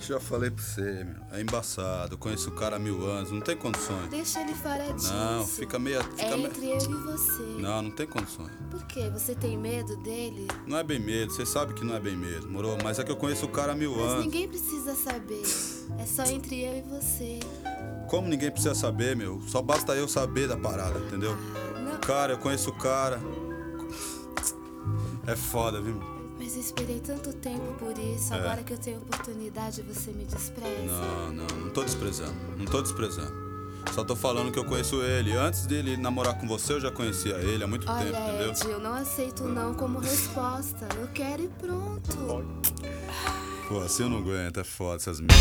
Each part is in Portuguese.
Já falei pra você, meu. É embaçado. Eu conheço o cara há mil anos. Não tem condições. Deixa ele fora disso. Não, fica meio. Fica É me- entre eu e você. Não, não tem condições. Por quê? Você tem medo dele? Não é bem medo, você sabe que não é bem medo, moro? Mas é que eu conheço o cara há mil Mas anos. ninguém precisa saber. É só entre eu e você. Como ninguém precisa saber, meu? Só basta eu saber da parada, entendeu? Não, Cara, eu conheço o cara. É foda, viu? Mas esperei tanto tempo por isso. Agora que eu tenho oportunidade, você me despreza. Não, não, não tô desprezando. Não tô desprezando. Só tô falando que eu conheço ele. Antes dele namorar com você, eu já conhecia ele há muito Olha, tempo, entendeu? Ed, eu não aceito não como resposta. Eu quero e pronto. Pô, assim eu não aguento, é foda essas merdas.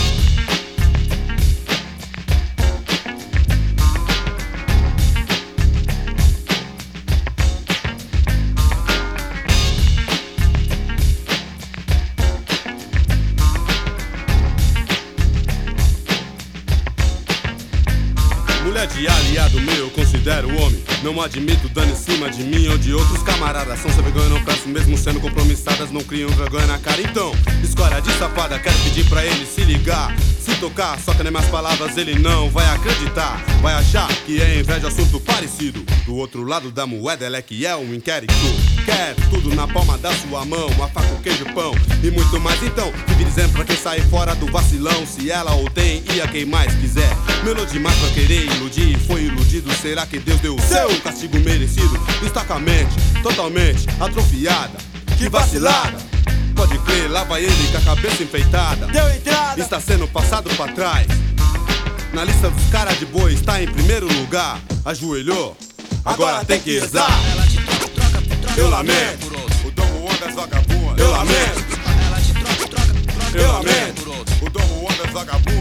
Mulher de aliado meu, eu considero homem. Não admito dano em cima de mim ou de outros camaradas. São sem vergonha, não presto mesmo sendo compromissadas. Não criam vergonha na cara. Então, escolha de safada, quero pedir pra ele se ligar. Se tocar, só que nem minhas palavras ele não vai acreditar. Vai achar que é inveja assunto parecido. Do outro lado da moeda, ela é que é um inquérito. Quer tudo na palma da sua mão, uma faca, o queijo, pão e muito mais. Então, vive dizendo pra quem sai fora do vacilão. Se ela ou tem e a quem mais quiser. Melou demais pra querer iludir, foi iludido. Será que Deus deu o seu castigo merecido? Destacamente, totalmente atrofiada. Que vacilada! Pode crer, lá vai ele com a cabeça enfeitada. Deu entrada. Está sendo passado pra trás. Na lista dos caras de boi está em primeiro lugar. Ajoelhou, agora, tem que rezar. Eu lamento, O Dom Juan das vagabundas. eu lamento, eu lamento, O Dom Juan das vagabundas.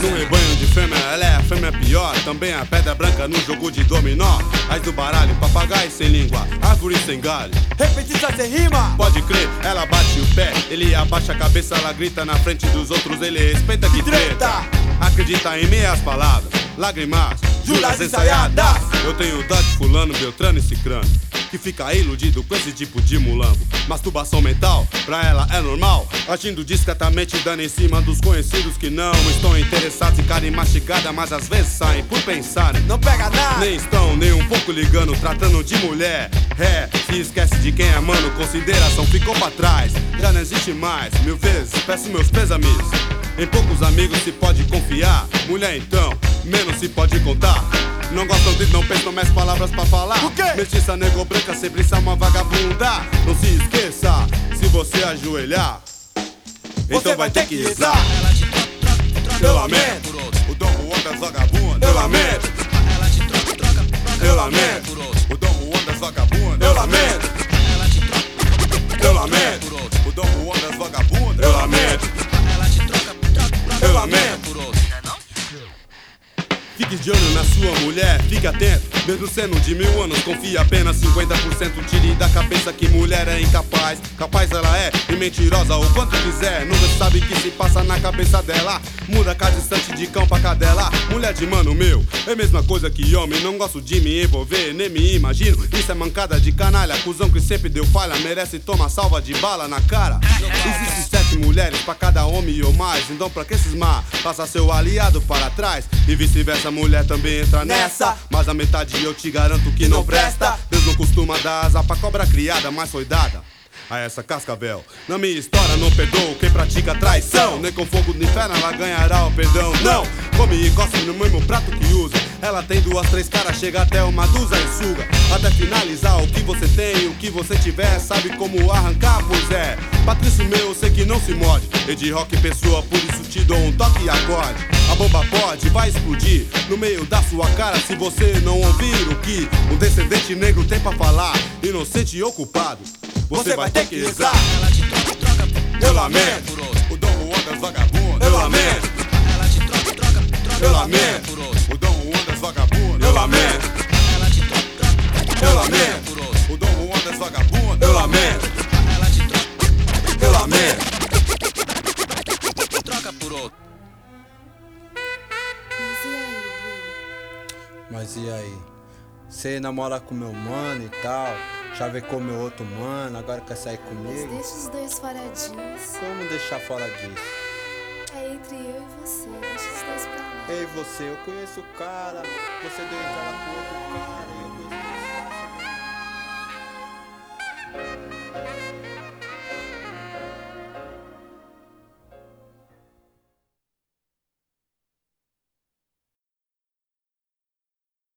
Num rebanho de fêmea, ela é a fêmea pior. Também a pedra branca no jogo de dominó. As do baralho, papagaio sem língua, árvore sem galho. Repetista sem rima. Pode crer, ela bate o pé, ele abaixa a cabeça, ela grita na frente dos outros, ele respeita que treta. Acredita em meias palavras, lágrimas, juras ensaiadas. ensaiadas. Eu tenho dó de fulano, Beltrano e Cicrano. Que fica iludido com esse tipo de mulambo. Masturbação mental, pra ela é normal. Agindo discretamente, dando em cima dos conhecidos que não estão interessados em carne mastigada, mas às vezes saem por pensarem. Não pega nada. Nem estão nem um pouco ligando, tratando de mulher. É, se esquece de quem é mano, consideração ficou pra trás. Já não existe mais, mil vezes, peço meus pêsames. Em poucos amigos se pode confiar, mulher então, menos se pode contar. Não gostam de não pensam mais palavras pra falar. O quê? Mestiça nego branca sempre está uma vagabunda. Não se esqueça, se você ajoelhar, então vai ter que rezar. Eu lamento, O Dom Juan das vagabundas. eu lamento, Fique de olho na sua mulher, fique atento. Mesmo sendo de mil anos, confia apenas 50%. Tire da cabeça que mulher é incapaz. Capaz ela é e mentirosa o quanto quiser. Nunca sabe o que se passa na cabeça dela. Muda cada instante de cão pra cadela. Mulher de mano meu, é a mesma coisa que homem. Não gosto de me envolver, nem me imagino. Isso é mancada de canalha. Cusão que sempre deu falha, merece tomar salva de bala na cara. Existem sete mulheres pra cada homem ou mais. Então pra que cismar? Passa seu aliado para trás. E vice-versa, a mulher também entra nessa. Mas a metade eu te garanto que não presta. Deus não costuma dar asa pra cobra criada, mas foi dada. A essa cascavel, na minha história não perdoou quem pratica traição. Nem com fogo do inferno ela ganhará o perdão. Não, come e cospe no mesmo prato que usa. Ela tem duas, três caras, chega até uma dúzia e suga. Até finalizar o que você tem, o que você tiver, sabe como arrancar, pois é. Patrício meu, eu sei que não se morde. Ed rock pessoa, por isso te dou um toque e acorde. A bomba pode, vai explodir no meio da sua cara se você não ouvir o que um descendente negro tem pra falar. Inocente e ocupado, você, vai ter que rezar. Eu lamento, O Dom Juan das vagabundas. eu lamento, eu lamento, O Dom Juan das vagabundas. eu lamento, eu lamento, O Dom Juan das vagabundas. eu lamento, eu lamento. Troca por outro. Mas e aí, Blue? Mas e aí? Você namora com meu mano e tal, Chavecou meu é outro mano, agora quer sair comigo. Mas deixa os dois fora disso. Como deixar fora disso? É entre eu e você, deixa os dois pra lá. Ei, você, eu conheço o cara, você deu entrada pro outro cara, eu conheço o cara.